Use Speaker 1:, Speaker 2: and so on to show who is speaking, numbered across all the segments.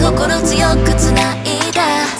Speaker 1: 心強く繋いだ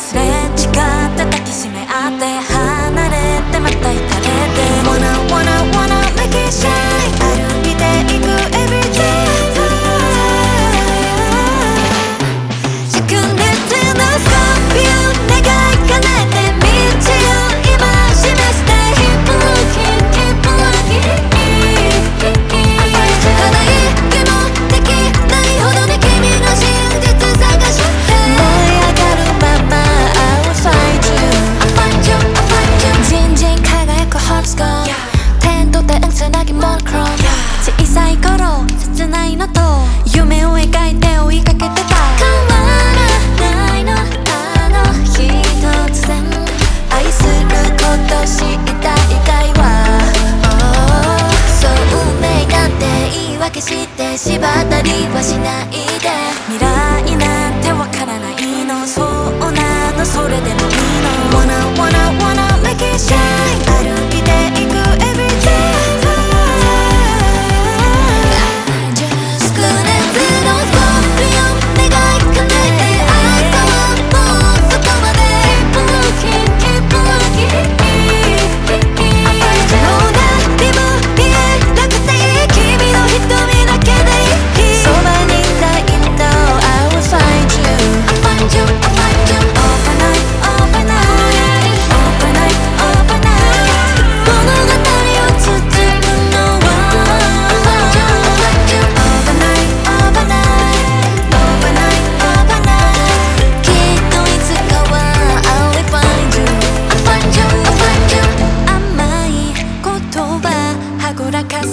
Speaker 2: 縛ったりはしない。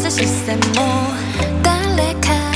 Speaker 2: 是什么？